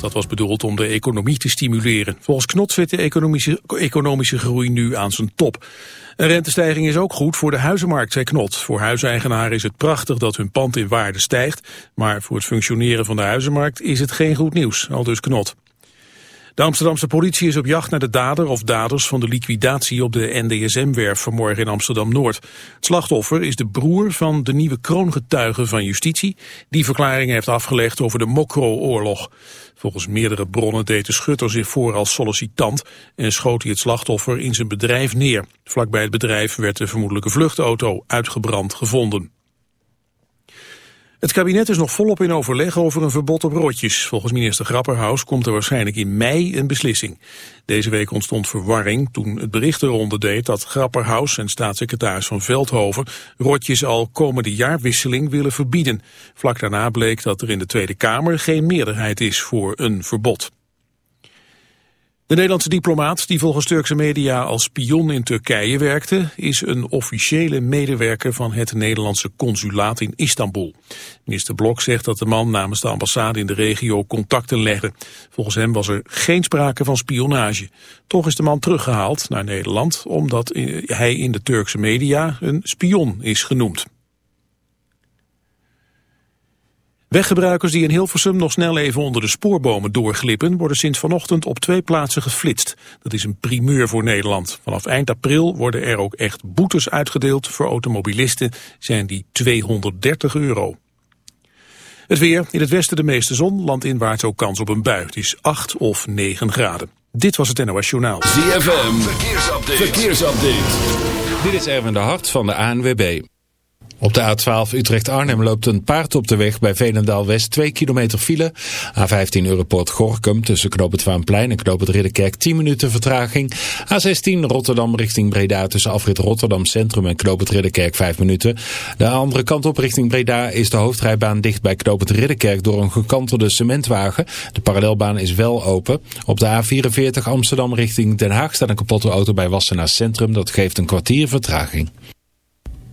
Dat was bedoeld om de economie te stimuleren. Volgens Knot zit de economische, economische groei nu aan zijn top. Een rentestijging is ook goed voor de huizenmarkt, zei Knot. Voor huiseigenaren is het prachtig dat hun pand in waarde stijgt. Maar voor het functioneren van de huizenmarkt is het geen goed nieuws, al dus Knot. De Amsterdamse politie is op jacht naar de dader of daders van de liquidatie op de NDSM-werf vanmorgen in Amsterdam-Noord. Het slachtoffer is de broer van de nieuwe kroongetuige van justitie, die verklaringen heeft afgelegd over de Mokro-oorlog. Volgens meerdere bronnen deed de schutter zich voor als sollicitant en schoot hij het slachtoffer in zijn bedrijf neer. Vlakbij het bedrijf werd de vermoedelijke vluchtauto uitgebrand gevonden. Het kabinet is nog volop in overleg over een verbod op rotjes. Volgens minister Grapperhaus komt er waarschijnlijk in mei een beslissing. Deze week ontstond verwarring toen het bericht eronder deed dat Grapperhaus en staatssecretaris van Veldhoven rotjes al komende jaarwisseling willen verbieden. Vlak daarna bleek dat er in de Tweede Kamer geen meerderheid is voor een verbod. De Nederlandse diplomaat, die volgens Turkse media als spion in Turkije werkte, is een officiële medewerker van het Nederlandse consulaat in Istanbul. Minister Blok zegt dat de man namens de ambassade in de regio contacten legde. Volgens hem was er geen sprake van spionage. Toch is de man teruggehaald naar Nederland omdat hij in de Turkse media een spion is genoemd. Weggebruikers die in Hilversum nog snel even onder de spoorbomen doorglippen... worden sinds vanochtend op twee plaatsen geflitst. Dat is een primeur voor Nederland. Vanaf eind april worden er ook echt boetes uitgedeeld. Voor automobilisten zijn die 230 euro. Het weer, in het westen de meeste zon, landinwaarts ook kans op een bui. Het is 8 of 9 graden. Dit was het NOS Journaal. ZFM, verkeersupdate. verkeersupdate. Dit is Erwin de Hart van de ANWB. Op de A12 Utrecht-Arnhem loopt een paard op de weg bij Veenendaal-West 2 kilometer file. A15 Europort Gorkum tussen Knoop en Knoop Ridderkerk 10 minuten vertraging. A16 Rotterdam richting Breda tussen afrit Rotterdam Centrum en Knoop Ridderkerk 5 minuten. De andere kant op richting Breda is de hoofdrijbaan dicht bij Knoop Ridderkerk door een gekantelde cementwagen. De parallelbaan is wel open. Op de A44 Amsterdam richting Den Haag staat een kapotte auto bij Wassenaar Centrum. Dat geeft een kwartier vertraging.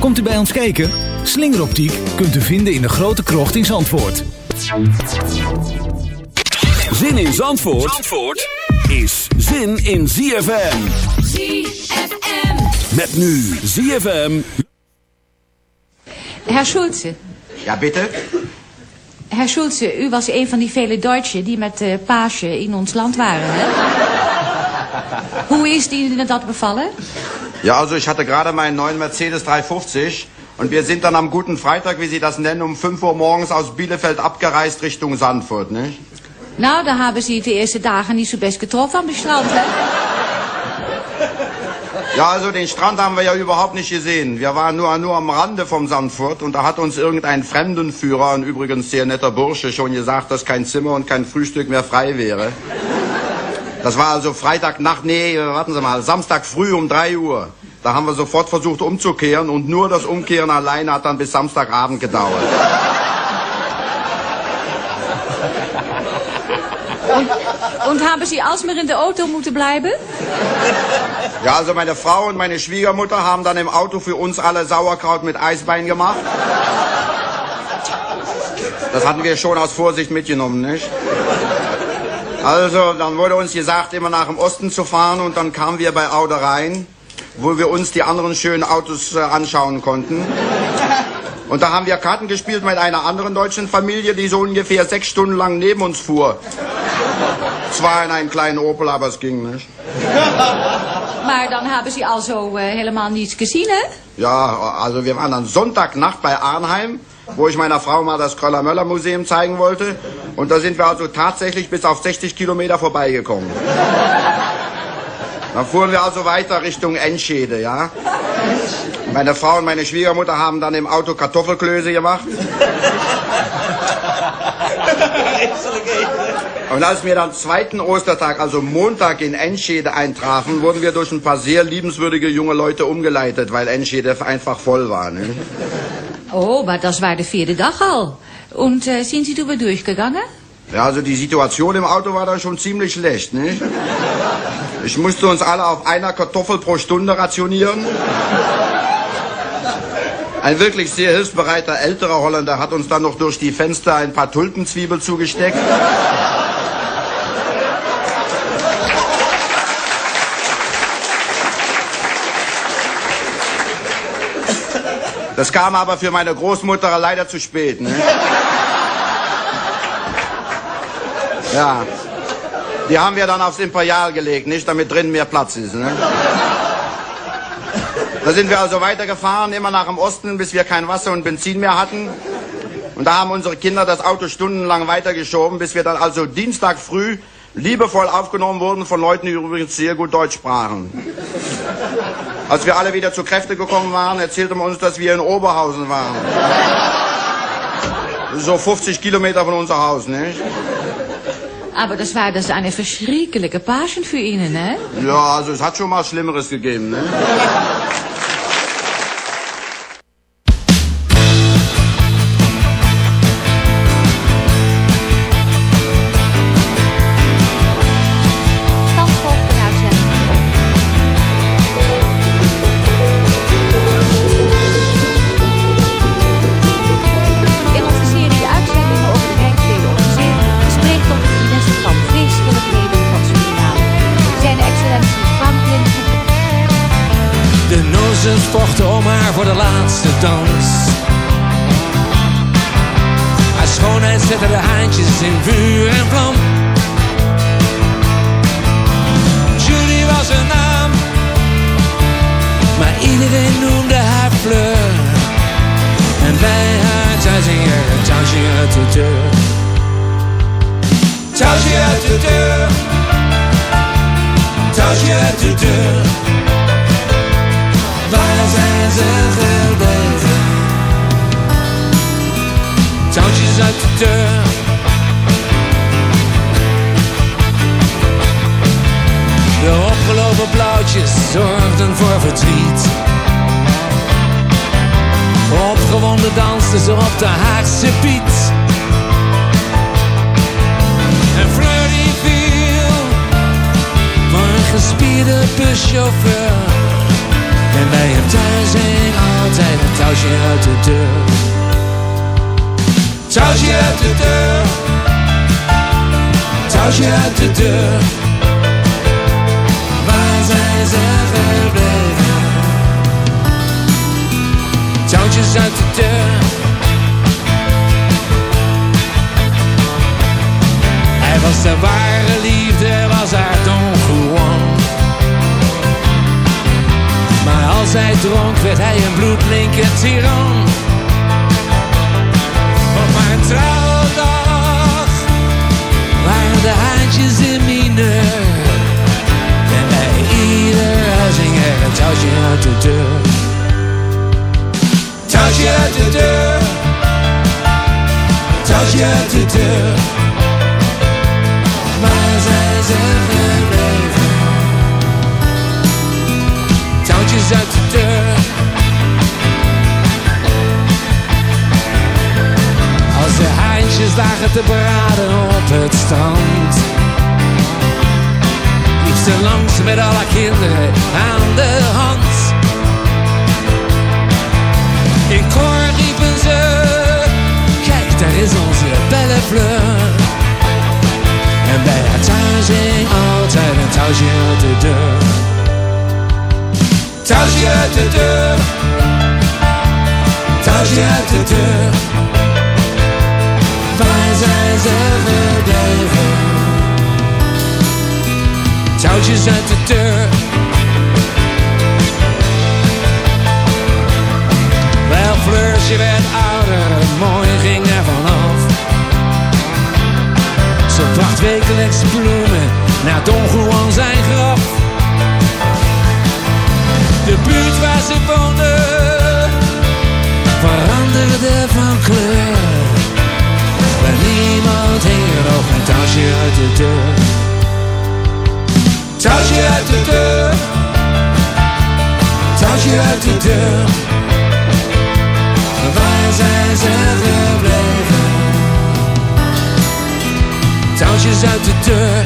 Komt u bij ons kijken? Slingeroptiek kunt u vinden in de grote krocht in Zandvoort. Zin in Zandvoort, Zandvoort is zin in ZFM. ZFM. Met nu ZFM. Herr Schulze, Ja, bitte? Herr Schulze, u was een van die vele Duitsen die met uh, Paasje in ons land waren, hè? Hoe is Ihnen dat bevallen? Ja, also ich hatte gerade meinen neuen Mercedes 350 und wir sind dann am guten Freitag, wie Sie das nennen, um 5 Uhr morgens aus Bielefeld abgereist Richtung Sandfurt, nicht? Nou, dan hebben ze de eerste dagen niet zo best getroffen de strand, hè? Ja, also den Strand haben wir ja überhaupt nicht gesehen. Wir waren nur, nur am Rande vom Sandfurt und da hat uns irgendein Fremdenführer, ein übrigens sehr netter Bursche, schon gesagt, dass kein Zimmer und kein Frühstück mehr frei wäre. Das war also Freitagnacht, nee, warten Sie mal, Samstag früh um 3 Uhr. Da haben wir sofort versucht umzukehren und nur das Umkehren alleine hat dann bis Samstagabend gedauert. Und haben Sie alsmaar in de Auto moeten bleiben? Ja, also meine Frau und meine Schwiegermutter haben dann im Auto für uns alle Sauerkraut mit Eisbein gemacht. Das hatten wir schon aus Vorsicht mitgenommen, nicht? Also, dann wurde uns gesagt, immer nach dem Osten zu fahren und dann kamen wir bei Aude rein, wo wir uns die anderen schönen Autos äh, anschauen konnten. Und da haben wir Karten gespielt mit einer anderen deutschen Familie, die so ungefähr sechs Stunden lang neben uns fuhr. Zwar in einem kleinen Opel, aber es ging nicht. Maar dan hebben ze also eh, helemaal niets gezien, hè? Ja, also wir waren dann Sonntagnacht bei Arnheim, wo ich meiner Frau mal das Kröller-Möller-Museum zeigen wollte. Und da sind wir also tatsächlich bis auf 60 Kilometer vorbeigekommen. Dann fuhren wir also weiter Richtung Enschede, ja. Meine Frau und meine Schwiegermutter haben dann im Auto Kartoffelklöße gemacht. Und als wir dann zweiten Ostertag, also Montag in Enschede eintrafen, wurden wir durch ein paar sehr liebenswürdige junge Leute umgeleitet, weil Enschede einfach voll war. Ne? Oh, maar dat war de vierde dag al. Und äh, sind Sie drüber durchgegangen? Ja, also die Situation im Auto war da schon ziemlich schlecht, ne? Ich musste uns alle auf einer Kartoffel pro Stunde rationieren. Ein wirklich sehr hilfsbereiter älterer Holländer hat uns dann noch durch die Fenster ein paar Tulpenzwiebel zugesteckt. Das kam aber für meine Großmutter leider zu spät. Ne? Ja. Die haben wir dann aufs Imperial gelegt, nicht damit drin mehr Platz ist. Ne? Da sind wir also weitergefahren, immer nach dem Osten, bis wir kein Wasser und Benzin mehr hatten. Und da haben unsere Kinder das Auto stundenlang weitergeschoben, bis wir dann also Dienstag früh liebevoll aufgenommen wurden von Leuten, die übrigens sehr gut Deutsch sprachen. Als wir alle wieder zu Kräfte gekommen waren, erzählte man uns, dass wir in Oberhausen waren. So 50 Kilometer von unser Haus, nicht? Aber das war dus eine verschrikkelijke Pasen für Ihnen, hè? Ja, also es hat schon mal Schlimmeres gegeben, ne? Waar zijn ze gebleven? Touwtjes uit de deur. De opgelopen blauwtjes zorgden voor verdriet. Opgewonden dansten ze op de Haagse Piet. Gespierde buschauffeur. En bij hem thuis hing altijd een touwtje uit de deur. Touwtje uit de deur. Touwtje uit de deur. Waar zijn ze gebleven? Touwtjes uit de deur. Hij dronk werd hij een bloedlinke tiran. Op mijn trouwdag waren de haantjes in mineur. En bij ieder huis hing er een touwtje uit de deur. Touwtje uit de deur. Touwtje uit de deur. Waar zijn ze uit de deur. Als de haantjes lagen te braden op het strand. fietste langs met alle kinderen aan de hand. In koor riepen ze, kijk daar is onze belle fleur. En bij haar hing altijd een touwtje uit de deur. Touwtje uit de deur. Touwtje uit de deur. Waar zijn ze gebleven? Touwtjes uit de deur. Wel, Fleursje werd ouder, mooi ging er vanaf. Ze bracht wekelijks bloemen naar Don Juan zijn graf. De buurt waar ze woonde veranderde van kleur. Maar niemand hing er nog een touwtje uit de deur. Touwtje uit de deur. Touwtje uit de deur. Waar zijn ze gebleven? Touwtjes uit de deur.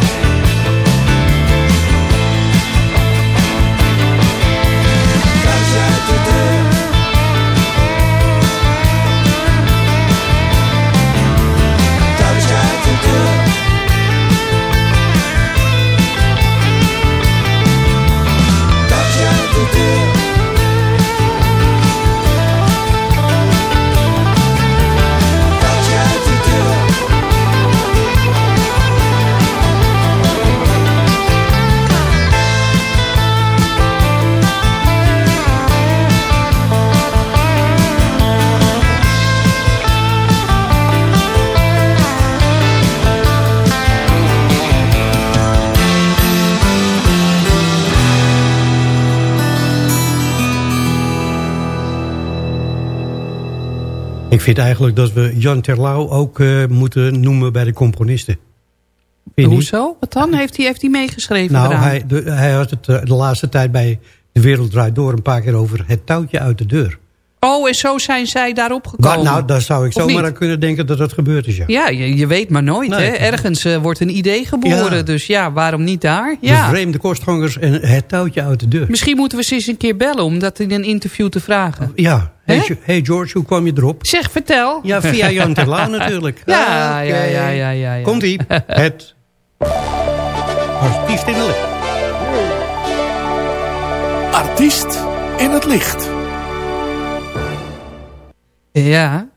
Ik vind eigenlijk dat we Jan Terlouw ook eh, moeten noemen bij de componisten. Vind je niet? Hoezo? Wat dan? Heeft hij, heeft hij meegeschreven Nou, eraan? hij, de- hij had het eh, de laatste tijd bij De Wereld Draait Door een paar keer over het touwtje uit de deur. Oh, en zo zijn zij daarop gekomen. Nou, daar zou ik zomaar aan kunnen denken dat dat gebeurd is, ja. Ja, je, je weet maar nooit. Nee. Hè? Ergens eh, wordt een idee geboren. Ja. Dus ja, waarom niet daar? De Ja. vreemde kostgangers en het touwtje uit de deur. Misschien moeten we ze eens een keer bellen om dat in een interview te vragen. Ja. Hey, George, hoe kwam je erop? Zeg, vertel. Ja, via Jan Terlouw natuurlijk. Ja, ja, ja, ja, ja, ja. Komt-ie. Het artiest in de licht. Artiest in het licht. Ja,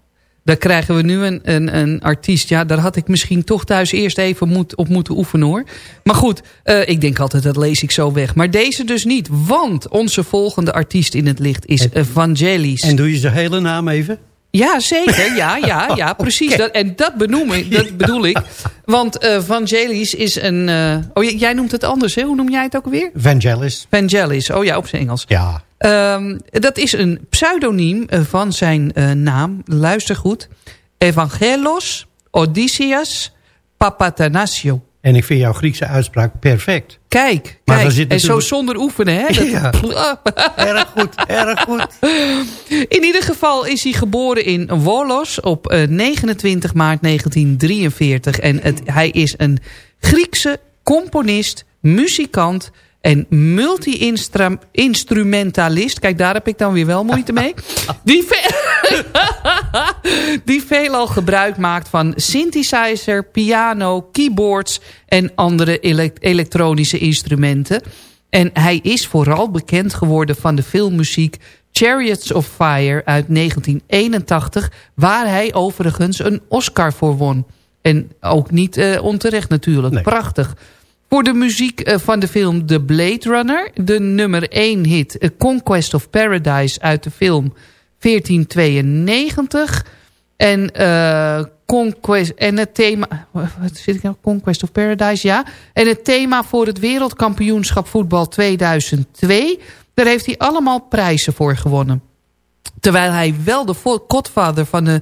dan krijgen we nu een, een, een artiest. Ja, daar had ik misschien toch thuis eerst even moet, op moeten oefenen hoor. Maar goed, eh, ik denk altijd dat lees ik zo weg. Maar deze dus niet, want onze volgende artiest in het licht is Vangelis. En doe je zijn hele naam even? Ja, zeker. Ja, ja, ja precies. Dat, en dat, benoem ik, dat bedoel ik. Want eh Vangelis is een... eh, oh, jij noemt het anders, hè? Hoe noem jij het ook weer? Vangelis. Vangelis. Oh ja, op zijn Engels. Ja. Ehm, dat is een pseudoniem eh, van zijn eh, naam. Luister goed. Evangelos Odysseus Papatanasio. En ik vind jouw Griekse uitspraak perfect. Kijk, Maar kijk. en zo zonder oefenen, hè? Dat- Ja. Erg goed, erg goed. In ieder geval is hij geboren in Wolos op eh, 29 maart 1943. En het, hij is een Griekse componist, muzikant en multi-instrumentalist. Kijk, daar heb ik dan weer wel moeite mee. Die, ve- die veelal gebruik maakt van synthesizer, piano, keyboards en andere elek- elektronische instrumenten. En hij is vooral bekend geworden van de filmmuziek Chariots of Fire uit 1981... waar hij overigens een Oscar voor won. En ook niet eh, onterecht natuurlijk. Prachtig. Voor de muziek eh, van de film The Blade Runner... de nummer 1 hit eh, Conquest of Paradise uit de film 1492... En, eh, Conquest, en het thema... Wat zit ik nou? Conquest of Paradise, ja. En het thema voor het wereldkampioenschap voetbal 2002... daar heeft hij allemaal prijzen voor gewonnen. Terwijl hij wel de godfather van de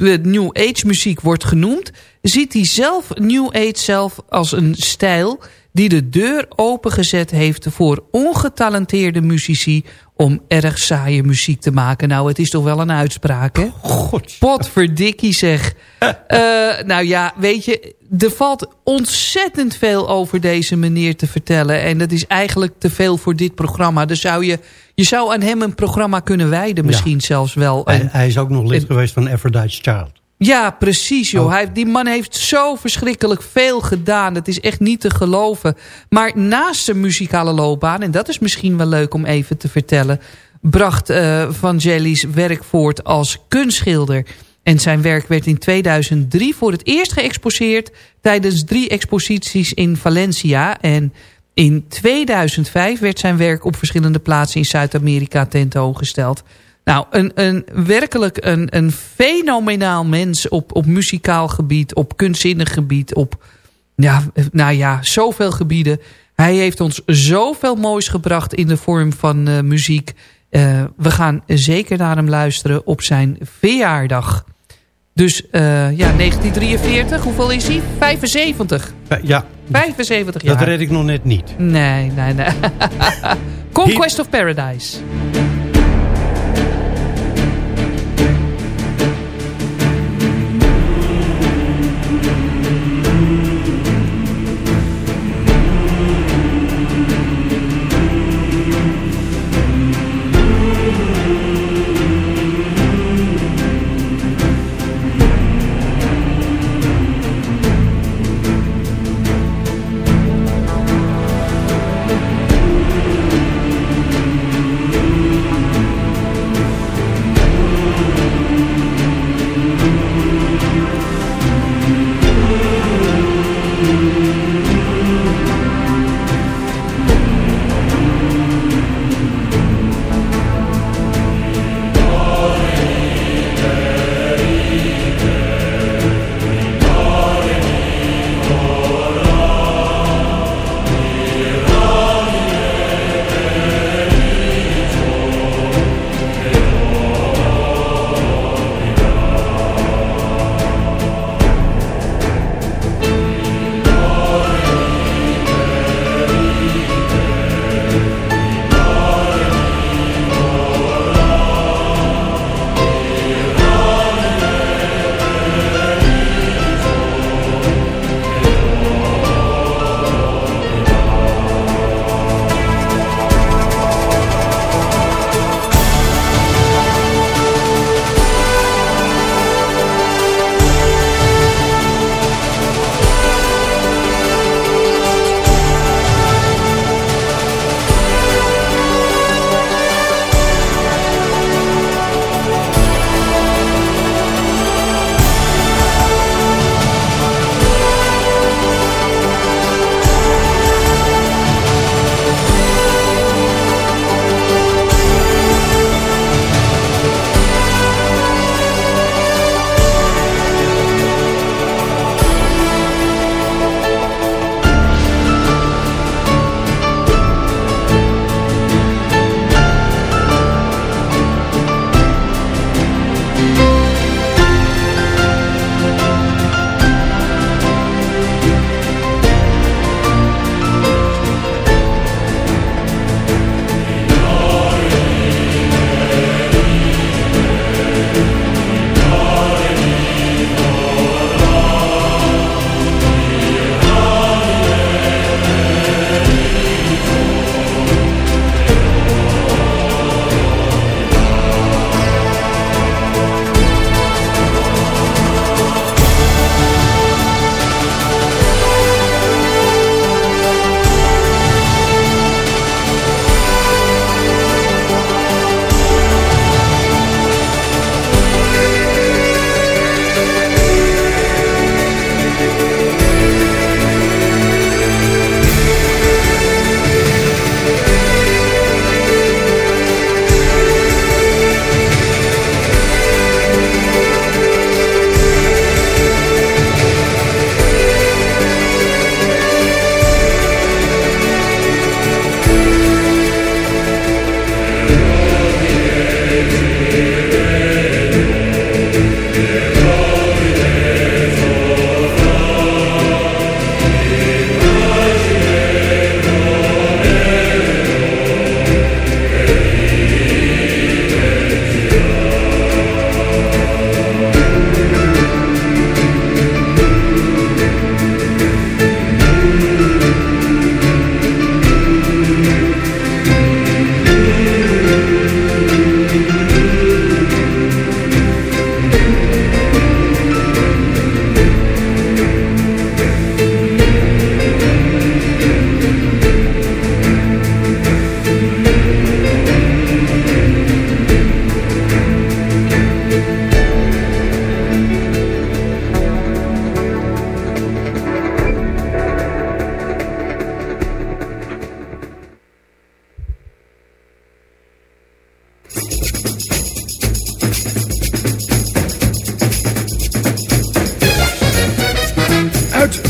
New Age muziek wordt genoemd... ziet hij zelf New Age zelf als een stijl... die de deur opengezet heeft voor ongetalenteerde muzici om erg saaie muziek te maken. Nou, het is toch wel een uitspraak, hè? God. Potverdikkie zeg. Uh, nou ja, weet je, er valt ontzettend veel over deze meneer te vertellen. En dat is eigenlijk te veel voor dit programma. Dus zou je, je zou aan hem een programma kunnen wijden misschien zelfs wel. Hij, hij, is ook nog lid geweest van Aphrodite's Child. Ja, precies joh. Oh. Hij, die man heeft zo verschrikkelijk veel gedaan. Het is echt niet te geloven. Maar naast zijn muzikale loopbaan, en dat is misschien wel leuk om even te vertellen... bracht uh, Vangelis werk voort als kunstschilder. En zijn werk werd in 2003 voor het eerst geëxposeerd... tijdens drie exposities in Valencia. En in 2005 werd zijn werk op verschillende plaatsen in Zuid-Amerika tentoongesteld... Nou, een, een, werkelijk een, een fenomenaal mens op, op muzikaal gebied, op kunstzinnig gebied, op ja, nou ja, zoveel gebieden. Hij heeft ons zoveel moois gebracht in de vorm van uh, muziek. Uh, we gaan zeker naar hem luisteren op zijn verjaardag. Dus uh, ja, 1943, hoeveel is hij? 75. Ja. 75 jaar. Dat red ik nog net niet. Nee, nee, nee. Conquest of Paradise.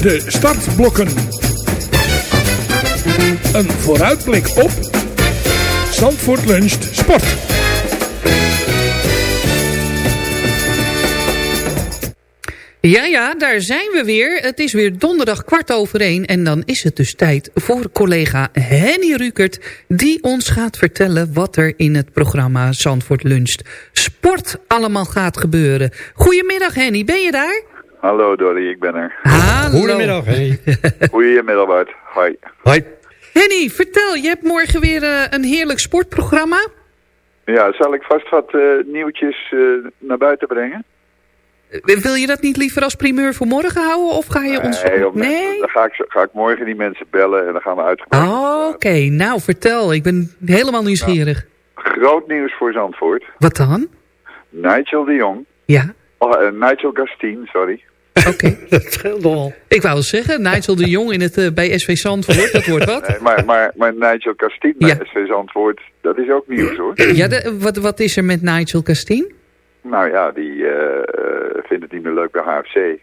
De startblokken. Een vooruitblik op Zandvoort Luncht Sport. Ja, ja, daar zijn we weer. Het is weer donderdag kwart over één. En dan is het dus tijd voor collega Henny Rukert... die ons gaat vertellen wat er in het programma Zandvoort Luncht Sport allemaal gaat gebeuren. Goedemiddag Henny, ben je daar? Hallo Dolly, ik ben er. Hallo. Goedemiddag, Henny. Goedemiddag Bart, hoi. Hoi. Henny, vertel, je hebt morgen weer eh, een heerlijk sportprogramma. Ja, zal ik vast wat eh, nieuwtjes eh, naar buiten brengen? Wil je dat niet liever als primeur voor morgen houden? Of ga je ons... Nee, op- dan ga ik, ga ik morgen die mensen bellen en dan gaan we uitgebreid. Oh, Oké, nou vertel. Ik ben helemaal nieuwsgierig. Groot nieuws voor Zandvoort. Wat dan? Nigel de Jong. Ja. Oh, Nigel Gastien, sorry. Dat scheelt al. Ik wou zeggen, Nigel de Jong in het, eh, bij SV Zandvoort, dat wordt wat. Nee, maar, maar, maar Nigel Gastien bij SV Zandvoort, dat is ook nieuws hoor. Ja, de- wat, wat is er met Nigel Castien? Nou ja, die eh, eh, vindt het niet meer leuk bij HFC.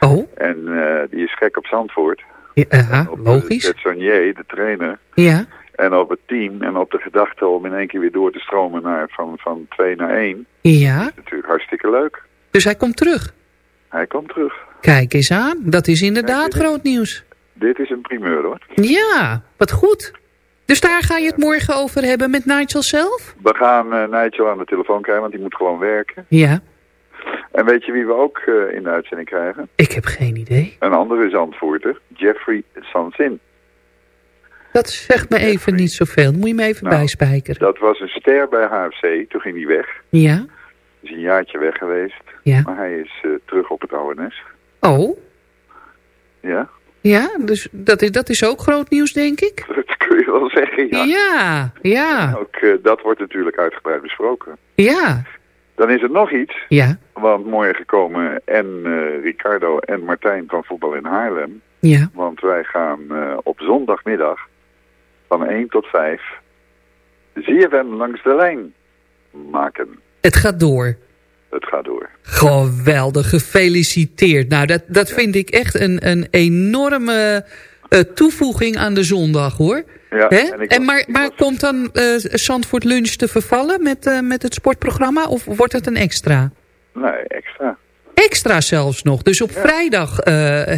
Oh? En eh, die is gek op Zandvoort. Ja, aha, logisch. Sonier, de trainer. Ja. En op het team en op de gedachte om in één keer weer door te stromen naar, van, van twee naar één. Ja, Natuurlijk hartstikke leuk. dus hij komt terug. Hij komt terug. Kijk eens aan, dat is inderdaad groot nieuws. Dit is een primeur hoor. Ja, wat goed. Dus daar ga je het morgen over hebben met Nigel zelf? We gaan eh Nigel aan de telefoon krijgen, want die moet gewoon werken. Ja, En weet je wie we ook eh, in de uitzending krijgen? ik heb geen idee. Een andere Zandvoorter, Jeffrey Sansin. Dat zegt me even niet zoveel. Moet je me even Nou, bijspijkeren. Dat was een ster bij HFC, toen ging hij weg. Ja, Is een jaartje weg geweest. Ja. Maar hij is eh, terug op het nest. oh, Ja, ja, dus dat is, dat is ook groot nieuws, denk ik. dat kun je wel zeggen. Ja. Ja, ja, Ook eh, dat wordt natuurlijk uitgebreid besproken. ja, Dan is er nog iets. ja, Want morgen komen en eh, Ricardo en Martijn van Voetbal in Haarlem. ja. Want wij gaan op zondagmiddag van 1 tot 5 ZFM langs de lijn maken. Het gaat door. Het gaat door. Geweldig, gefeliciteerd. Nou, dat, dat vind ik echt een, een enorme eh, toevoeging aan de zondag, hoor. Ja, Hè? en En, ik was- maar maar komt dan Zandvoort Lunch te vervallen met, eh, met het sportprogramma? Of wordt het een extra? Nee, extra. Extra zelfs nog. Dus op vrijdag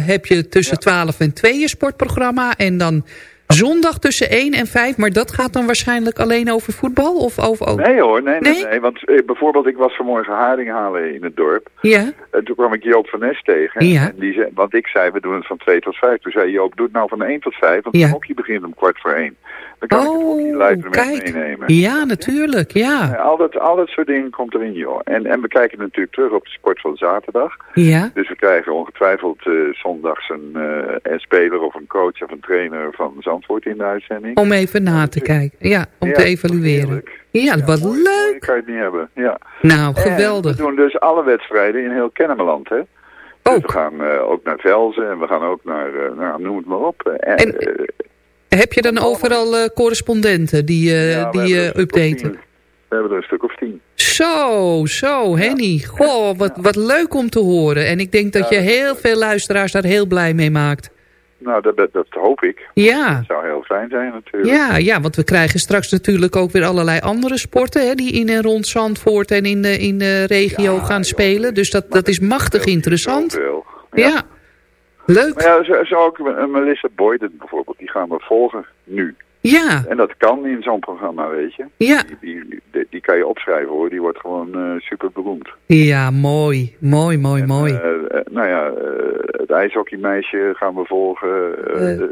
heb je tussen 12 en 2 je sportprogramma. En dan zondag tussen 1 en 5. Maar dat gaat dan waarschijnlijk alleen over voetbal? Of over... over- Nee hoor, nee, nee, Nee? nee. Want eh, bijvoorbeeld, ik was vanmorgen haring halen in het dorp. Ja, En toen kwam ik Joop van Nes tegen. Ja. En die zei, want ik zei, we doen het van 2 tot 5. Toen zei Joop, doe het nou van 1 tot 5. Want Ja. het hockey begint om kwart voor 1. Dan kan ik het met Oh, kijk. meenemen. Ja, natuurlijk, ja. Ja, al, dat, al dat soort dingen komt erin, joh. En, en we kijken natuurlijk terug op de sport van zaterdag. Ja, Dus we krijgen ongetwijfeld eh, zondags een, eh, een speler of een coach of een trainer van Zandvoort in de uitzending. om even na te kijken. Ja, om Ja, te evalueren. Ja, wat leuk. kan je het niet hebben, ja. Nou, En geweldig. we doen dus alle wedstrijden in heel Kennemerland, hè. Dus we gaan eh, ook naar Velzen en we gaan ook naar, eh, nou, noem het maar op. En, En- eh, Heb je dan overal correspondenten die, ja, die updaten? We hebben er een stuk of tien. Zo, zo, Henny. Goh, wat, wat leuk om te horen. En ik denk dat je heel veel luisteraars daar heel blij mee maakt. Nou, dat, dat, dat hoop ik. Ja. Dat zou heel fijn zijn natuurlijk. Ja, ja, want we krijgen straks natuurlijk ook weer allerlei andere sporten... Hè, die in en rond Zandvoort en in de, in de regio gaan spelen. Dus dat, dat is machtig interessant. Zoveel. Ja. Leuk. Maar ja, zo, zo ook Melissa Boyden bijvoorbeeld, die gaan we volgen nu. Ja, En dat kan in zo'n programma, weet je. ja. Die, die, die, kan je opschrijven hoor, die wordt gewoon eh, super beroemd. Ja, mooi. Mooi, mooi, mooi. Eh, eh, nou ja, het ijshockeymeisje gaan we volgen.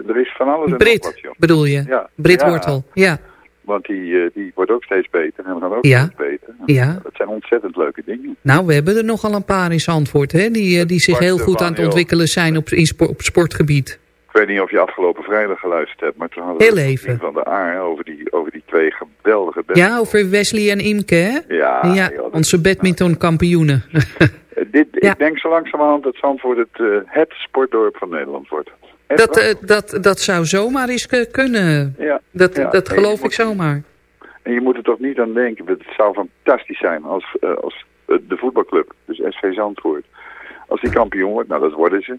Er is van alles en nog Brit, wat, joh. bedoel je? Ja. Brit Ja. Wortel, ja. Want die, die wordt ook steeds beter en we gaan ook Ja. steeds beter. Ja. Dat zijn ontzettend leuke dingen. Nou, we hebben er nogal een paar in Zandvoort, hè, die, die zich heel goed aan het ontwikkelen zijn op, in spo- op sportgebied. Ik weet niet of je afgelopen vrijdag geluisterd hebt, maar toen hadden we het van de Aar over die, over die twee geweldige. Ja, over Wesley en Imke, hè? Ja, onze badmintonkampioenen. Eh, dit, Ik denk zo langzamerhand dat Zandvoort het, eh, het sportdorp van Nederland wordt. Dat, eh, dat, dat zou zomaar eens kunnen. Ja. Dat, Ja, dat geloof ik moet- zomaar. En je moet er toch niet aan denken. Het zou fantastisch zijn als, als de voetbalclub, dus SV Zandvoort, als die kampioen wordt, nou dat worden ze.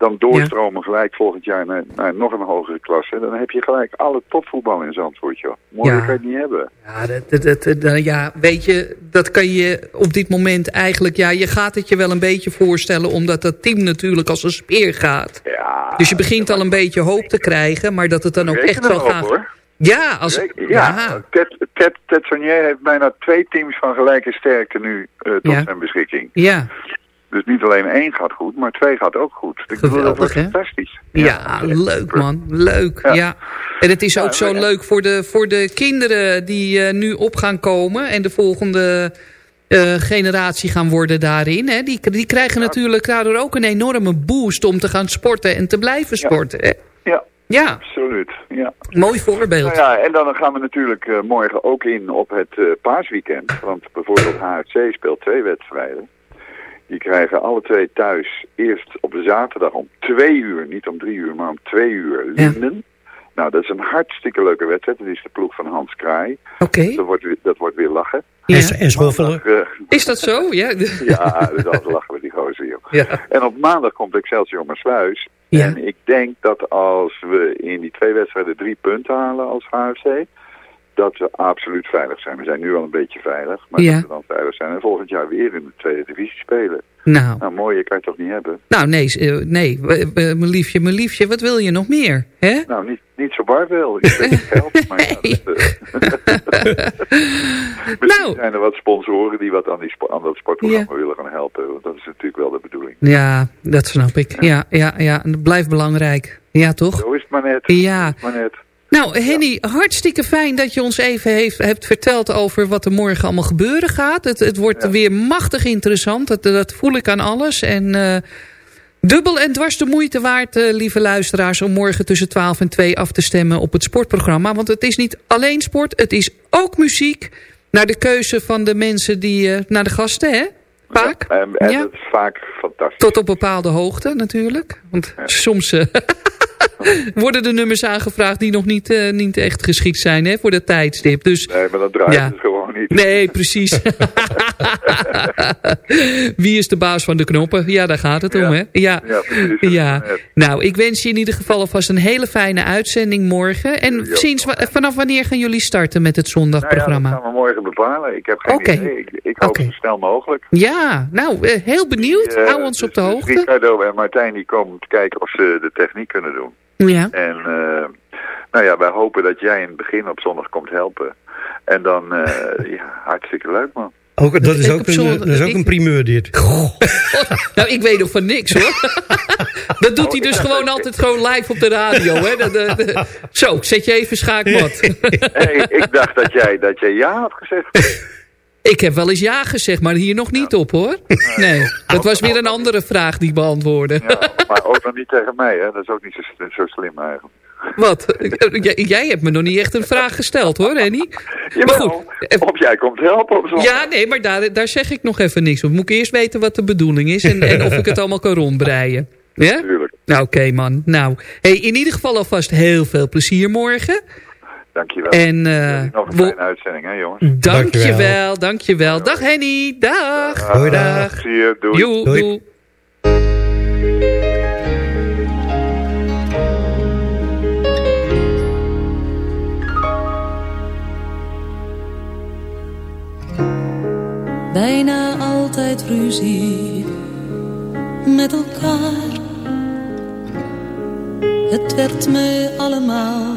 Dan doorstromen gelijk volgend jaar naar, naar nog een hogere klasse. Dan heb je gelijk alle topvoetbal in Zandvoort, joh. Mooi Ja. kan je het niet hebben. Ja, dat, dat, dat- dat- ja, weet je, dat kan je op dit moment eigenlijk... Ja, je gaat het je wel een beetje voorstellen... omdat dat team natuurlijk als een speer gaat. Ja, dus je begint al een beetje hoop te krijgen... maar dat het dan ook echt zal gaan... hoor. Ja, als, ja. ja, Ted, Ted, Ted Sonier heeft bijna twee teams van gelijke sterkte nu eh, tot Ja. zijn beschikking. ja. Dus niet alleen één gaat goed, maar twee gaat ook goed. Ik dat Geweldig, wordt hè? fantastisch. Ja, leuk man. Leuk, ja. Ja. En het is ook Ja, zo leuk voor de, voor de kinderen die eh, nu op gaan komen... en de volgende eh, generatie gaan worden daarin. Hè. Die, die krijgen natuurlijk daardoor ook een enorme boost... om te gaan sporten en te blijven sporten. Hè. Ja, Ja, absoluut. Ja. mooi voorbeeld. Nou ja, en dan gaan we natuurlijk eh, morgen ook in op het paasweekend. Want bijvoorbeeld HFC speelt twee wedstrijden. Die krijgen alle twee thuis eerst op zaterdag om twee uur, niet om drie uur, maar om twee uur Linden. Nou, dat is een hartstikke leuke wedstrijd. Dat is de ploeg van Hans Kraai. Oké. Dat, wordt weer, dat wordt weer lachen. En, en schoffelen. Maandag, eh, Is dat zo? Ja. ja, dat is altijd lachen met die gozer, joh. Ja. En op maandag komt Excelsior Maassluis. Ja. En ik denk dat als we in die twee wedstrijden drie punten halen als HFC... dat we absoluut veilig zijn. We zijn nu al een beetje veilig, maar Ja. dat we dan veilig zijn. En volgend jaar weer in de tweede divisie spelen. Nou, Nou, mooie kan je toch niet hebben? nou nee, eh, nee. mijn liefje, mijn liefje, wat wil je nog meer? Hè? Nou, niet, niet zo bar veel. Ik weet niet geld, maar ja, dat, eh, Misschien zijn er wat sponsoren die wat aan, die, aan dat sportprogramma willen gaan helpen. Want dat is natuurlijk wel de bedoeling. Ja, dat snap ik. Ja, ja, ja. En dat blijft belangrijk. Ja, toch? Zo is het maar net. Ja. Het maar net. Nou, Henny, hartstikke fijn dat je ons even heeft, hebt verteld over wat er morgen allemaal gebeuren gaat. Het, het wordt weer machtig interessant, dat, dat voel ik aan alles. En eh, dubbel en dwars de moeite waard, eh, lieve luisteraars... om morgen tussen 12 en 2 af te stemmen op het sportprogramma. Want het is niet alleen sport, het is ook muziek. Naar de keuze van de mensen die... eh, naar de gasten, hè? Vaak. En, en Ja. is vaak fantastisch. Tot op bepaalde hoogte natuurlijk. Want soms worden de nummers aangevraagd die nog niet, eh, niet echt geschikt zijn hè, voor dat tijdstip. Dus, Nee, maar dat draait Ja. het gewoon niet. nee, precies. Wie is de baas van de knoppen? Ja, daar gaat het om, hè? Ja. Ja. Nou, ik wens je in ieder geval alvast een hele fijne uitzending morgen. En sinds, vanaf wanneer gaan jullie starten met het Nou zondagprogramma? dat gaan we morgen bepalen. Ik heb geen idee. Ik, ik hoop Oké. zo snel mogelijk. Ja, nou, eh, heel benieuwd. Eh, Hou ons op de dus hoogte. Ricardo en Martijn die komen te kijken of ze de techniek kunnen doen. Ja. En eh, nou ja, wij hopen dat jij in het begin op zondag komt helpen. En dan, eh, ja, hartstikke leuk man. Ook, dat is ook, een, zondag- dat is ook ik- een primeur dit. Nou, ik weet nog van niks hoor. dat doet hij dus gewoon altijd gewoon live op de radio. Hè? Dat, dat- dat- Zo, zet je even schaakmat. Hey, ik dacht dat jij, dat jij ja had gezegd. Ik heb wel eens ja gezegd, maar hier nog niet op hoor. Nee, dat was weer een andere vraag die ik beantwoordde. Ja, maar ook nog niet tegen mij, hè? Dat is ook niet zo, zo slim eigenlijk. Wat? Jij, jij hebt me nog niet echt een vraag gesteld hoor, Henny. Maar goed. Jawel, of jij komt helpen op zondag. Ja, nee, maar daar, daar zeg ik nog even niks op. Moet ik eerst weten wat de bedoeling is en, en of ik het allemaal kan rondbreien. Ja? Tuurlijk. Nou, oké man. Nou, hey, in ieder geval alvast heel veel plezier morgen. Dankjewel. En eh, Nog een fijne uitzending, hè jongens. Dankjewel, dankjewel. Dag Henny, dag. Hoi, dag. Zie je, doei. Joe, Doei. doei. bijna altijd ruzie met elkaar. Het werd me allemaal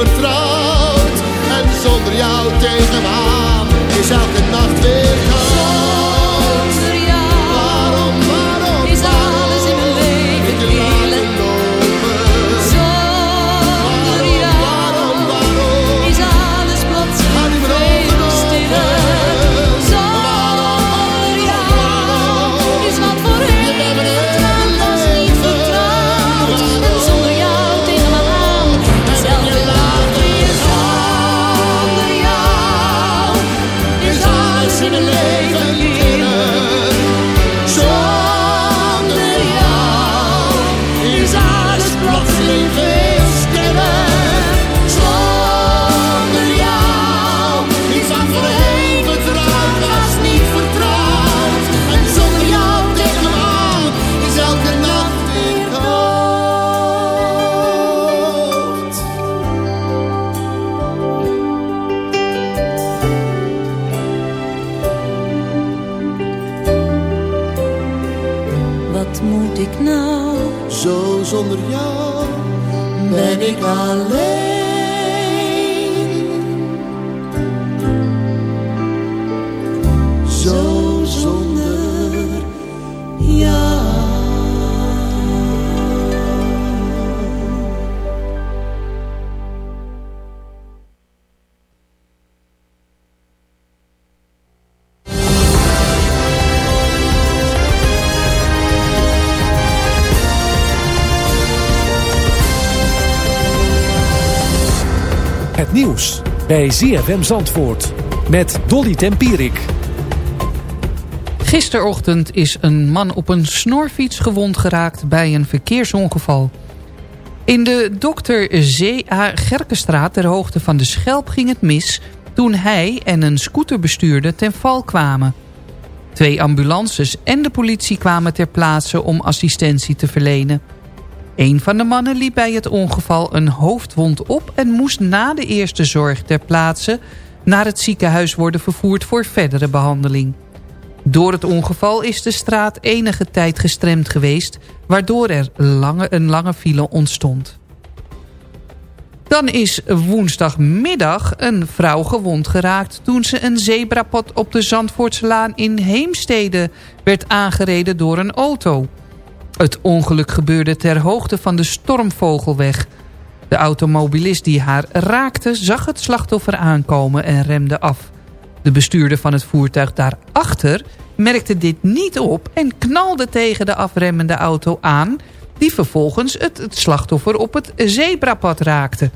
was Het nieuws bij ZFM Zandvoort met Dolly Tempierik. Gisterochtend is een man op een snorfiets gewond geraakt bij een verkeersongeval. In de Dr. Z.A. Gerkenstraat ter hoogte van de Schelp ging het mis... toen hij en een scooterbestuurder ten val kwamen. Twee ambulances en de politie kwamen ter plaatse om assistentie te verlenen. Een van de mannen liep bij het ongeval een hoofdwond op... en moest na de eerste zorg ter plaatse naar het ziekenhuis worden vervoerd voor verdere behandeling. Door het ongeval is de straat enige tijd gestremd geweest... waardoor er lange, een lange file ontstond. Dan is woensdagmiddag een vrouw gewond geraakt... toen ze een zebrapad op de Zandvoortselaan in Heemstede werd aangereden door een auto. Het ongeluk gebeurde ter hoogte van de Stormvogelweg. De automobilist die haar raakte zag het slachtoffer aankomen en remde af. De bestuurder van het voertuig daarachter merkte dit niet op... en knalde tegen de afremmende auto aan... die vervolgens het, het slachtoffer op het zebrapad raakte.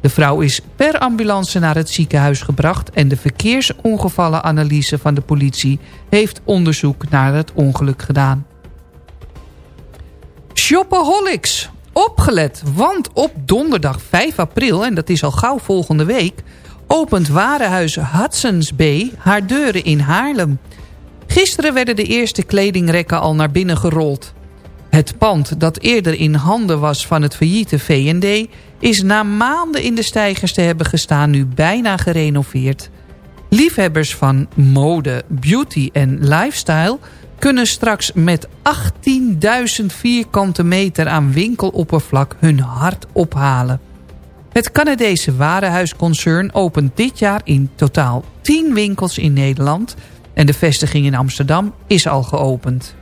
De vrouw is per ambulance naar het ziekenhuis gebracht... en de verkeersongevallenanalyse van de politie... heeft onderzoek naar het ongeluk gedaan. Shopaholics, opgelet, want op donderdag 5 april... en dat is al gauw volgende week... opent warenhuis Hudson's Bay haar deuren in Haarlem. Gisteren werden de eerste kledingrekken al naar binnen gerold. Het pand dat eerder in handen was van het failliete V&D... is na maanden in de stijgers te hebben gestaan nu bijna gerenoveerd. Liefhebbers van mode, beauty en lifestyle kunnen straks met 18.000 vierkante meter aan winkeloppervlak hun hart ophalen. Het Canadese warenhuisconcern opent dit jaar in totaal 10 winkels in Nederland... en de vestiging in Amsterdam is al geopend.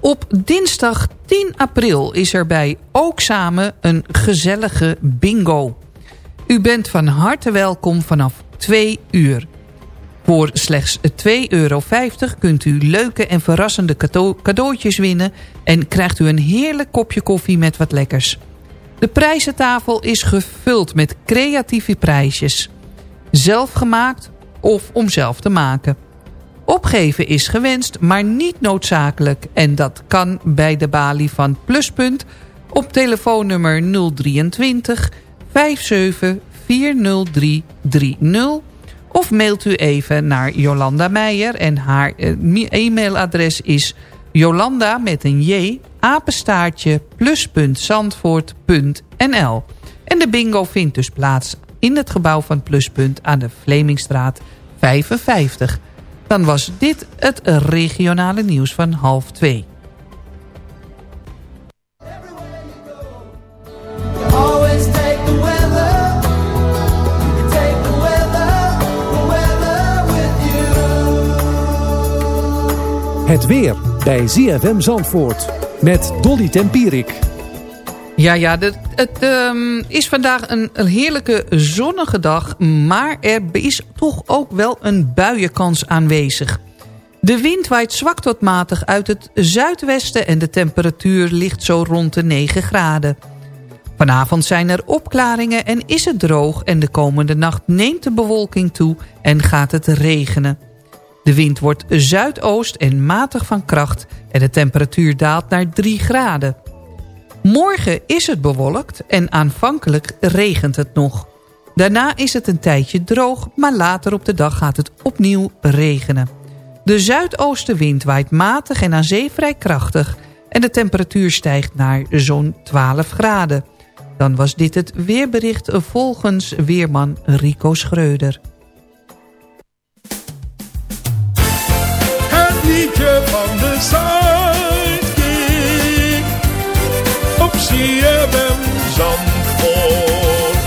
Op dinsdag 10 april is er bij Ook Samen een gezellige bingo. U bent van harte welkom vanaf 2 uur. Voor slechts 2,50 euro kunt u leuke en verrassende cadeautjes winnen... en krijgt u een heerlijk kopje koffie met wat lekkers. De prijzentafel is gevuld met creatieve prijsjes. Zelf gemaakt of om zelf te maken. Opgeven is gewenst, maar niet noodzakelijk. En dat kan bij de balie van Pluspunt op telefoonnummer 023 57 40330 of mailt u even naar Jolanda Meijer en haar eh, e-mailadres is jolanda met een j apenstaartje plus.zandvoort.nl En de bingo vindt dus plaats in het gebouw van Pluspunt aan de Vlemingstraat 55. Dan was dit het regionale nieuws van half twee. Het weer bij ZFM Zandvoort met Dolly Tempierik. Ja, ja, het, het um, is vandaag een, een, heerlijke zonnige dag... maar er is toch ook wel een buienkans aanwezig. De wind waait zwak tot matig uit het zuidwesten... en de temperatuur ligt zo rond de 9 graden. Vanavond zijn er opklaringen en is het droog... en de komende nacht neemt de bewolking toe en gaat het regenen. De wind wordt zuidoost en matig van kracht en de temperatuur daalt naar 3 graden. Morgen is het bewolkt en aanvankelijk regent het nog. Daarna is het een tijdje droog, maar later op de dag gaat het opnieuw regenen. De zuidoostenwind waait matig en aan zee vrij krachtig... en de temperatuur stijgt naar zo'n 12 graden. Dan was dit het weerbericht volgens weerman Rico Schreuder. Liedje van de Zuidkiek. Op CFM Zandvoort.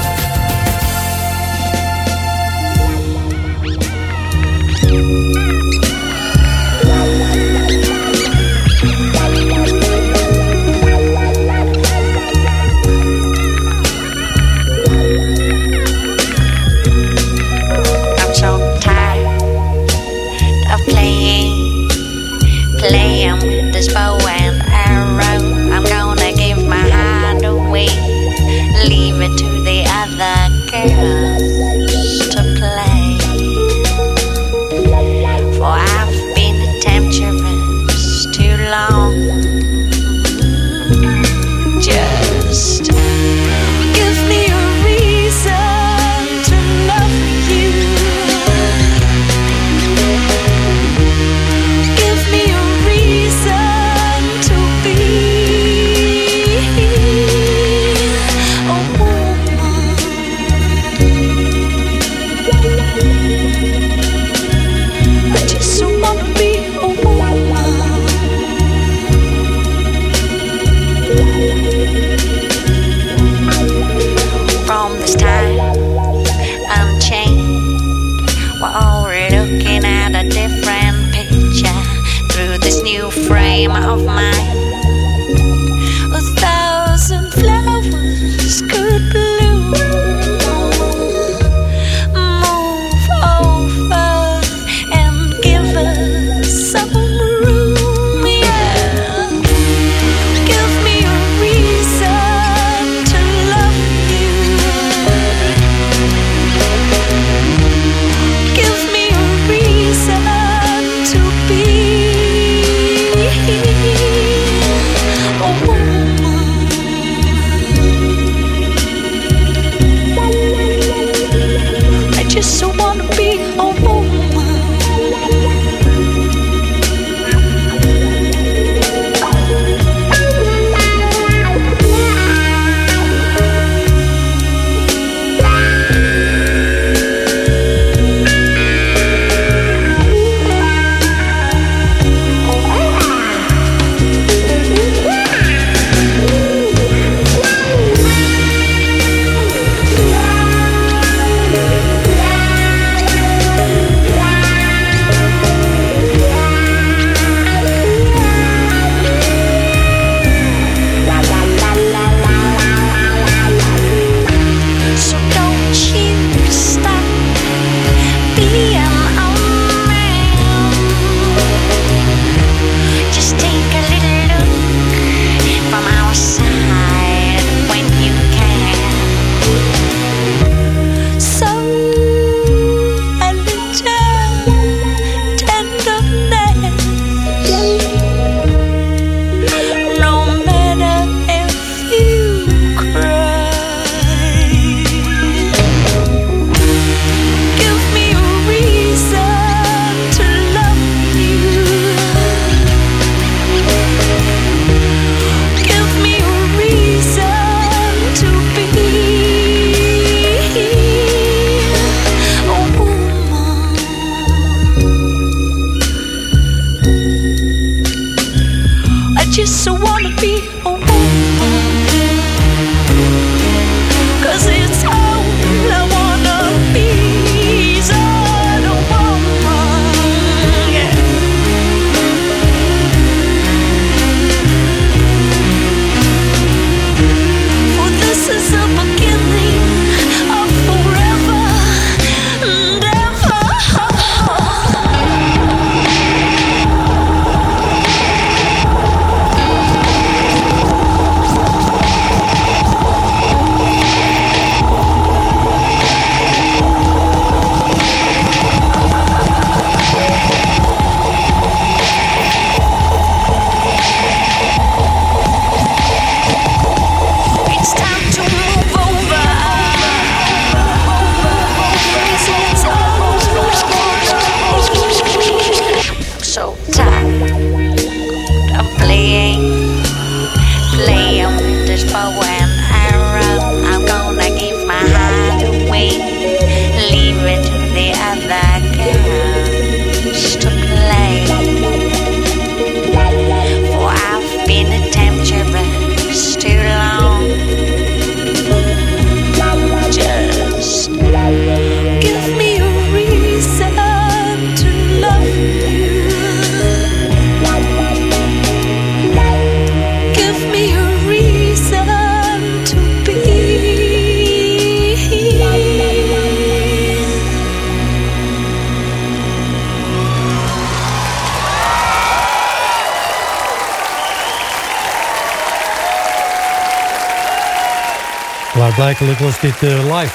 Klaarblijkelijk was dit eh, live.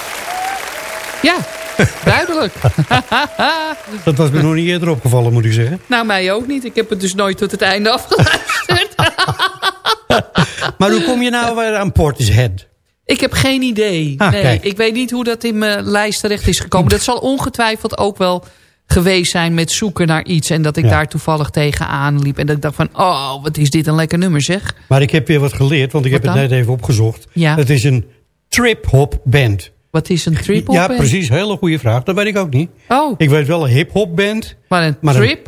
Ja, duidelijk. Dat was me nog niet eerder opgevallen, moet ik zeggen. nou, mij ook niet. Ik heb het dus nooit tot het einde afgeluisterd. Maar hoe kom je nou weer aan Portishead? Ik heb geen idee. Ah, nee, kijk. ik weet niet hoe dat in mijn lijst terecht is gekomen. Dat zal ongetwijfeld ook wel geweest zijn met zoeken naar iets. En dat ik Ja. daar toevallig tegenaan liep. En dat ik dacht van, oh, wat is dit een lekker nummer zeg. Maar ik heb weer wat geleerd, want ik Wat heb het net even opgezocht. Ja. Het is een trip-hop band. Wat is een trip-hop Ja, band? precies. Hele goede vraag. Dat weet ik ook niet. Oh. Ik weet wel een hip-hop band. Maar een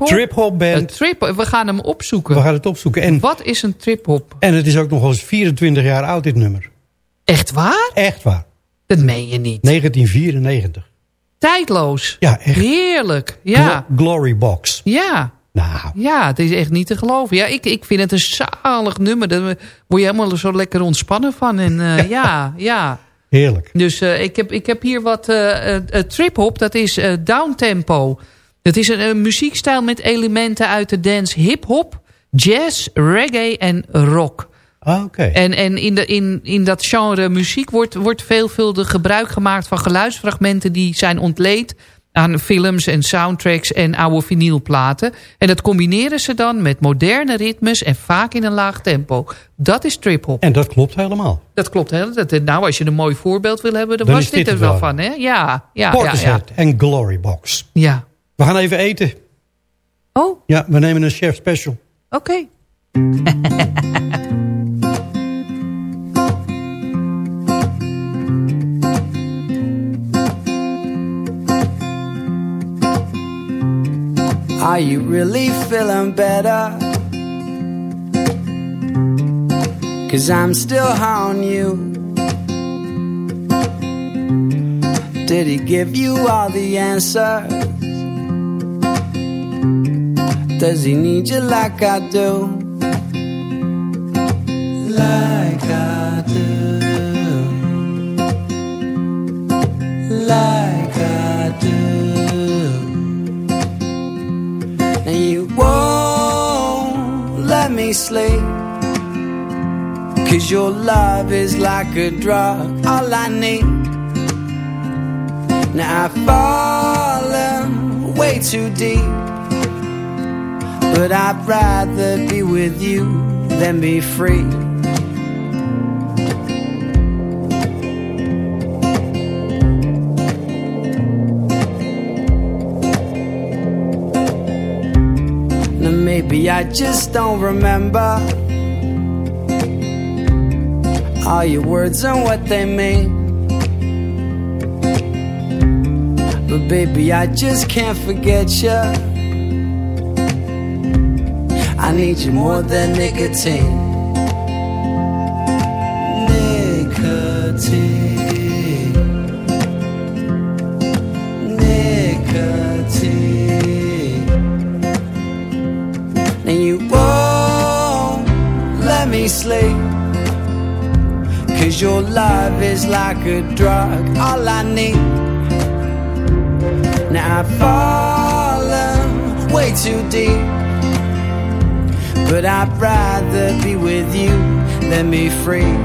trip-hop? band. Een trip we gaan hem opzoeken. We gaan het opzoeken. En, Wat is een trip-hop? en het is ook nog eens 24 jaar oud, dit nummer. Echt waar? Echt waar. Dat meen je niet. 1994. Tijdloos. Ja, echt. Heerlijk. Ja. Glo- Glory Box. Ja. Nou, Ja, het is echt niet te geloven. Ja, ik, ik vind het een zalig nummer. Daar word je helemaal zo lekker ontspannen van. En eh, ja, ja. heerlijk. Dus eh, ik, heb, ik heb hier wat eh eh, trip-hop. Dat is downtempo. Dat is een, een muziekstijl met elementen uit de dance hip-hop, jazz, reggae en rock. Ah, oké. En, en in, de, in, in dat genre muziek wordt, wordt veelvuldig gebruik gemaakt van geluidsfragmenten die zijn ontleed aan films en soundtracks en oude vinylplaten. En dat combineren ze dan met moderne ritmes en vaak in een laag tempo. Dat is trip-hop. En dat klopt helemaal. Dat klopt. Hè? Dat, nou, als je een mooi voorbeeld wil hebben, dan, Dan was dit dit er het wel van. Hè? Ja, ja, ja, ja. En Glory Box. ja. We gaan even eten. Oh, Ja, we nemen een chef special. oké. Are you really feeling better? Cause I'm still on you. Did he give you all the answers? Does he need you like I do? Like Won't let me sleep. Cause your love is like a drug, all I need. Now I've fallen way too deep. But I'd rather be with you than be free. Maybe I just don't remember all your words and what they mean. But baby, I just can't forget you. I need you more than nicotine. Nicotine. Sleep. Cause your love is like a drug, all I need. Now I've fallen way too deep. But I'd rather be with you than be free.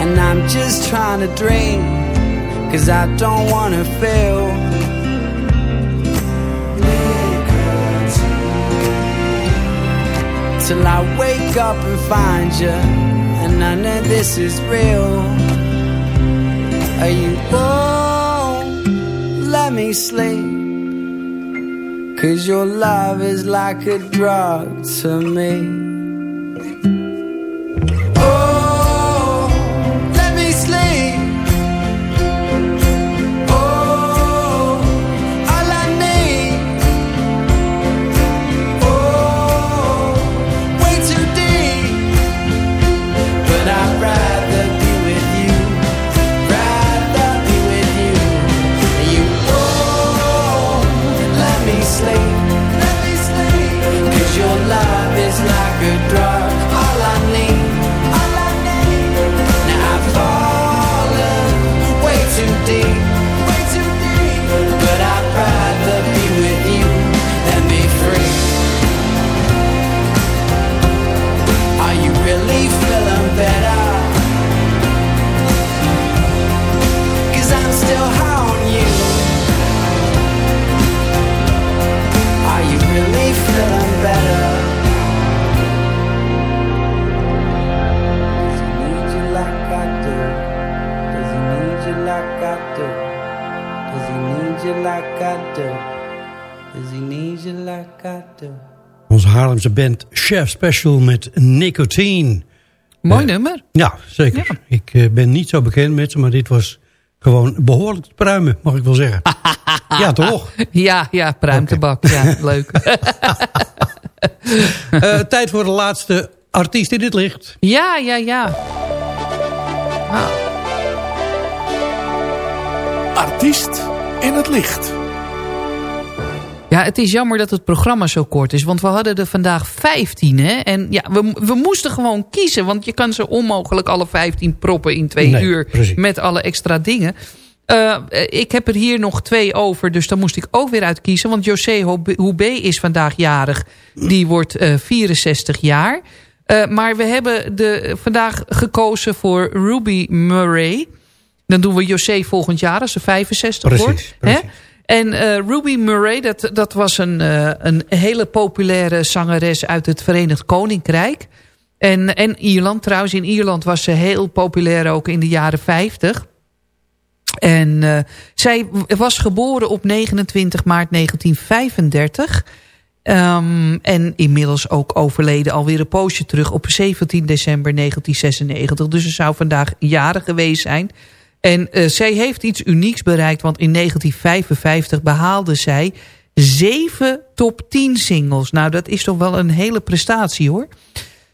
And I'm just trying to dream, cause I don't wanna feel. Till I wake up and find you, and none of this is real. Are you won't let me sleep. Cause your love is like a drug to me. Haarlemse band Chef Special met Nicotine. Mooi Eh, nummer. Ja, zeker. Ik eh, ben niet zo bekend met ze, maar dit was gewoon behoorlijk te pruimen, mag ik wel zeggen. ja, toch? Ja, ja, pruimtebak. Ja, leuk. Eh, tijd voor de laatste artiest in het licht. Ja, ja, ja. Artiest in het licht. Ja, het is jammer dat het programma zo kort is. Want we hadden er vandaag 15, hè. En ja, we, we moesten gewoon kiezen. Want je kan ze onmogelijk alle 15 proppen in twee Nee, uur. precies. Met alle extra dingen. Eh, ik heb er hier nog twee over. Dus daar moest ik ook weer uit kiezen. Want José Houbé is vandaag jarig. Die wordt eh 64 jaar. Eh, maar we hebben de, vandaag gekozen voor Ruby Murray. Dan doen we José volgend jaar als ze 65 Precies, wordt. precies. Hè? En eh, Ruby Murray, dat, dat was een, eh, een hele populaire zangeres uit het Verenigd Koninkrijk. En, en Ierland trouwens. In Ierland was ze heel populair ook in de jaren 50. En eh, zij was geboren op 29 maart 1935. Ehm, en inmiddels ook overleden alweer een poosje terug op 17 december 1996. Dus ze zou vandaag jaren geweest zijn. En eh, zij heeft iets unieks bereikt, want in 1955 behaalde zij zeven top 10 singles. Nou, dat is toch wel een hele prestatie hoor.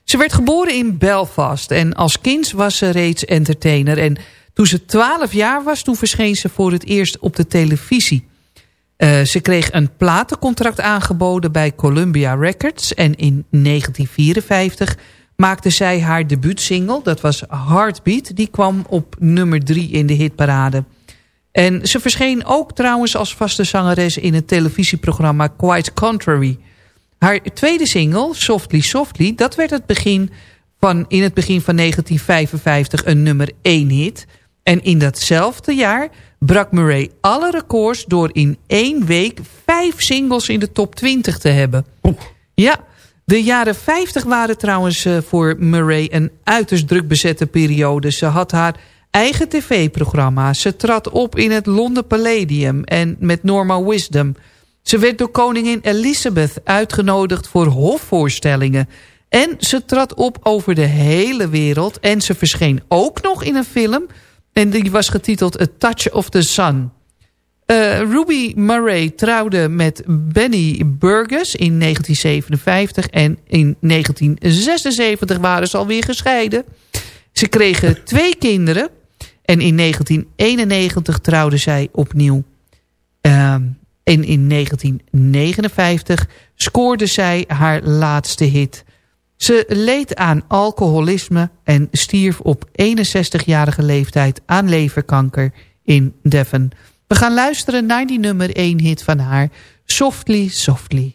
Ze werd geboren in Belfast en als kind was ze reeds entertainer. En toen ze 12 jaar was, toen verscheen ze voor het eerst op de televisie. Eh, ze kreeg een platencontract aangeboden bij Columbia Records. En in 1954 maakte zij haar debuutsingle. Dat was Heartbeat. Die kwam op nummer 3 in de hitparade. En ze verscheen ook trouwens als vaste zangeres in het televisieprogramma Quite Contrary. Haar tweede single, Softly Softly, dat werd het begin van, in het begin van 1955 een nummer 1 hit. En in datzelfde jaar brak Murray alle records door in één week vijf singles in de top 20 te hebben. Ja, de jaren 50 waren trouwens eh, voor Murray een uiterst druk bezette periode. Ze had haar eigen tv-programma. Ze trad op in het Londen Palladium en met Norma Wisdom. Ze werd door koningin Elizabeth uitgenodigd voor hofvoorstellingen. En ze trad op over de hele wereld. En ze verscheen ook nog in een film. En die was getiteld A Touch of the Sun. Eh, Ruby Murray trouwde met Benny Burgess in 1957. En in 1976 waren ze alweer gescheiden. Ze kregen twee kinderen. En in 1991 trouwde zij opnieuw. Ehm, en in 1959 scoorde zij haar laatste hit. Ze leed aan alcoholisme en stierf op 61-jarige leeftijd aan leverkanker in Devon. We gaan luisteren naar die nummer 1 hit van haar, Softly Softly.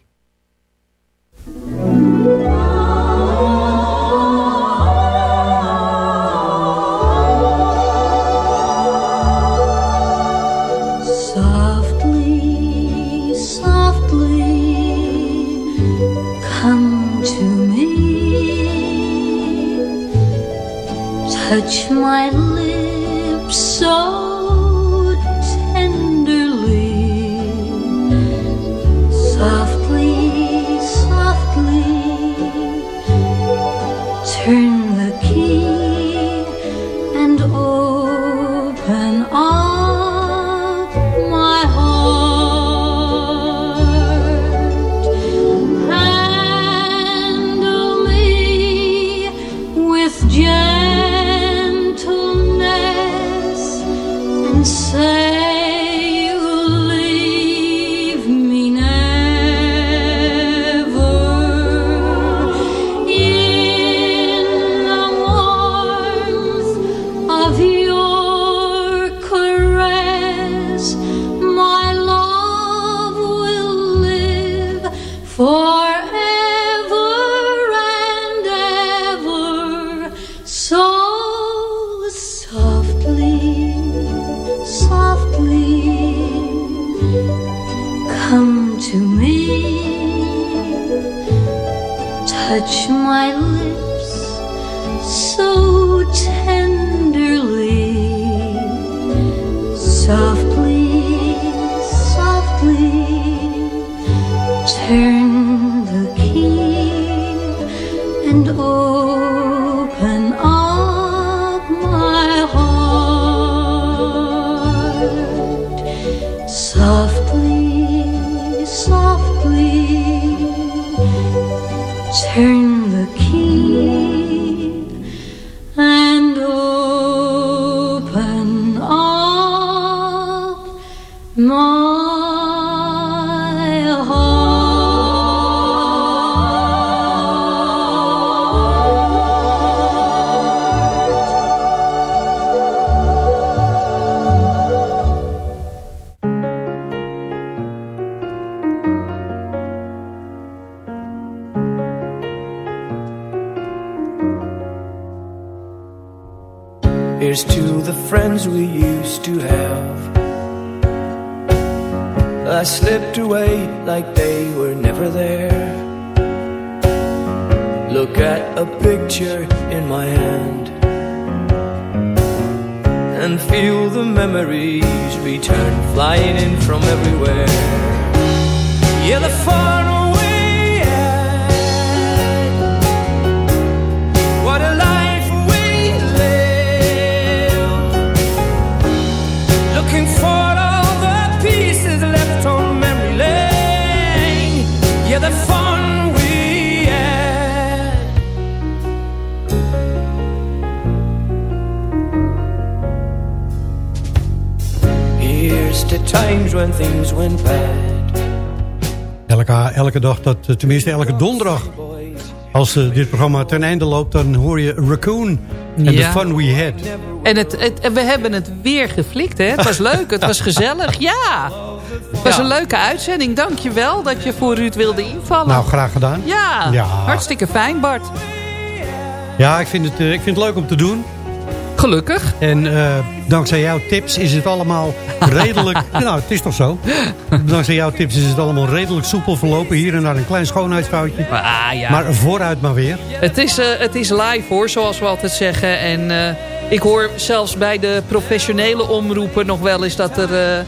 Softly, softly. Turn tenminste elke donderdag. Als eh, dit programma ten einde loopt, dan hoor je Raccoon en The Ja. Fun We Had. En het, we hebben het weer geflikt, hè? Het was leuk, het was gezellig, ja. Het was een leuke uitzending. Dank je wel dat je voor Ruud wilde invallen. Nou, graag gedaan. ja, Ja. hartstikke fijn, Bart. Ja, ik vind, het, eh, ik vind het leuk om te doen. Gelukkig. En eh, dankzij jouw tips is het allemaal redelijk... nou, het is toch zo? Dankzij jouw tips is het allemaal redelijk soepel verlopen. Hier en daar een klein schoonheidsfoutje. Ah, ja. Maar vooruit maar weer. Het is, eh, het is live hoor, zoals we altijd zeggen. En eh, ik hoor zelfs bij de professionele omroepen nog wel eens dat er...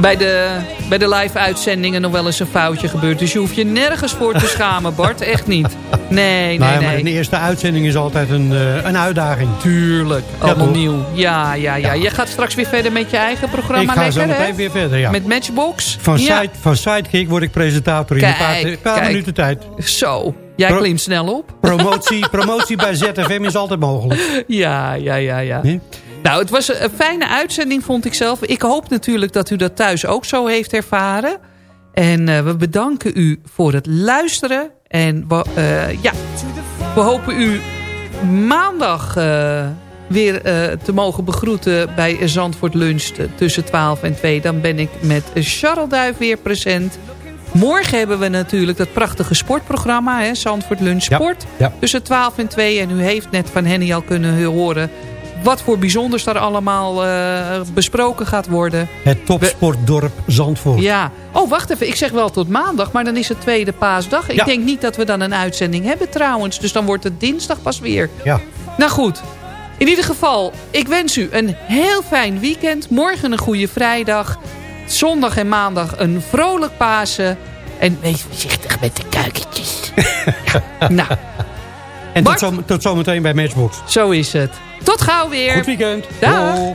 bij de, bij de live uitzendingen nog wel eens een foutje gebeurt. Dus je hoeft je nergens voor te schamen, Bart. Echt niet. Nee, nee, ja, maar nee. een eerste uitzending is altijd een, eh, een uitdaging. Tuurlijk. Ja, Allemaal toch? nieuw. Ja, ja, ja, Je gaat straks weer verder met je eigen programma. Ik ga lekker, zo meteen hè? weer verder, ja. Met Matchbox. Van, ja. side, van Sidekick word ik presentator in een paar, Kijk, paar kijk. minuten tijd. Zo. Jij Pro- klimt snel op. Promotie, promotie bij ZFM is altijd mogelijk. Ja, ja, ja, ja. Nou, het was een fijne uitzending, vond ik zelf. Ik hoop natuurlijk dat u dat thuis ook zo heeft ervaren. En eh, we bedanken u voor het luisteren. En we, eh, ja, we hopen u maandag eh, weer eh, te mogen begroeten bij Zandvoort Lunch tussen 12 en 2. Dan ben ik met Charles Duif weer present. Morgen hebben we natuurlijk dat prachtige sportprogramma, hè, Zandvoort Lunch Sport. ja. Tussen 12 en 2. En u heeft net van Henny al kunnen horen wat voor bijzonders daar allemaal eh, besproken gaat worden. Het topsportdorp Zandvoort. Ja. Oh, wacht even. Ik zeg wel tot maandag, maar dan is het tweede paasdag. Ik Ja. denk niet dat we dan een uitzending hebben trouwens. Dus dan wordt het dinsdag pas weer. Ja. Nou goed. In ieder geval, ik wens u een heel fijn weekend. Morgen een goede vrijdag. Zondag en maandag een vrolijk Pasen. En wees voorzichtig met de kuikentjes. ja. Nou, En tot, Bart? zo, tot zometeen bij Matchbox. zo is het. Tot gauw weer. Goed weekend. Dag. Doei.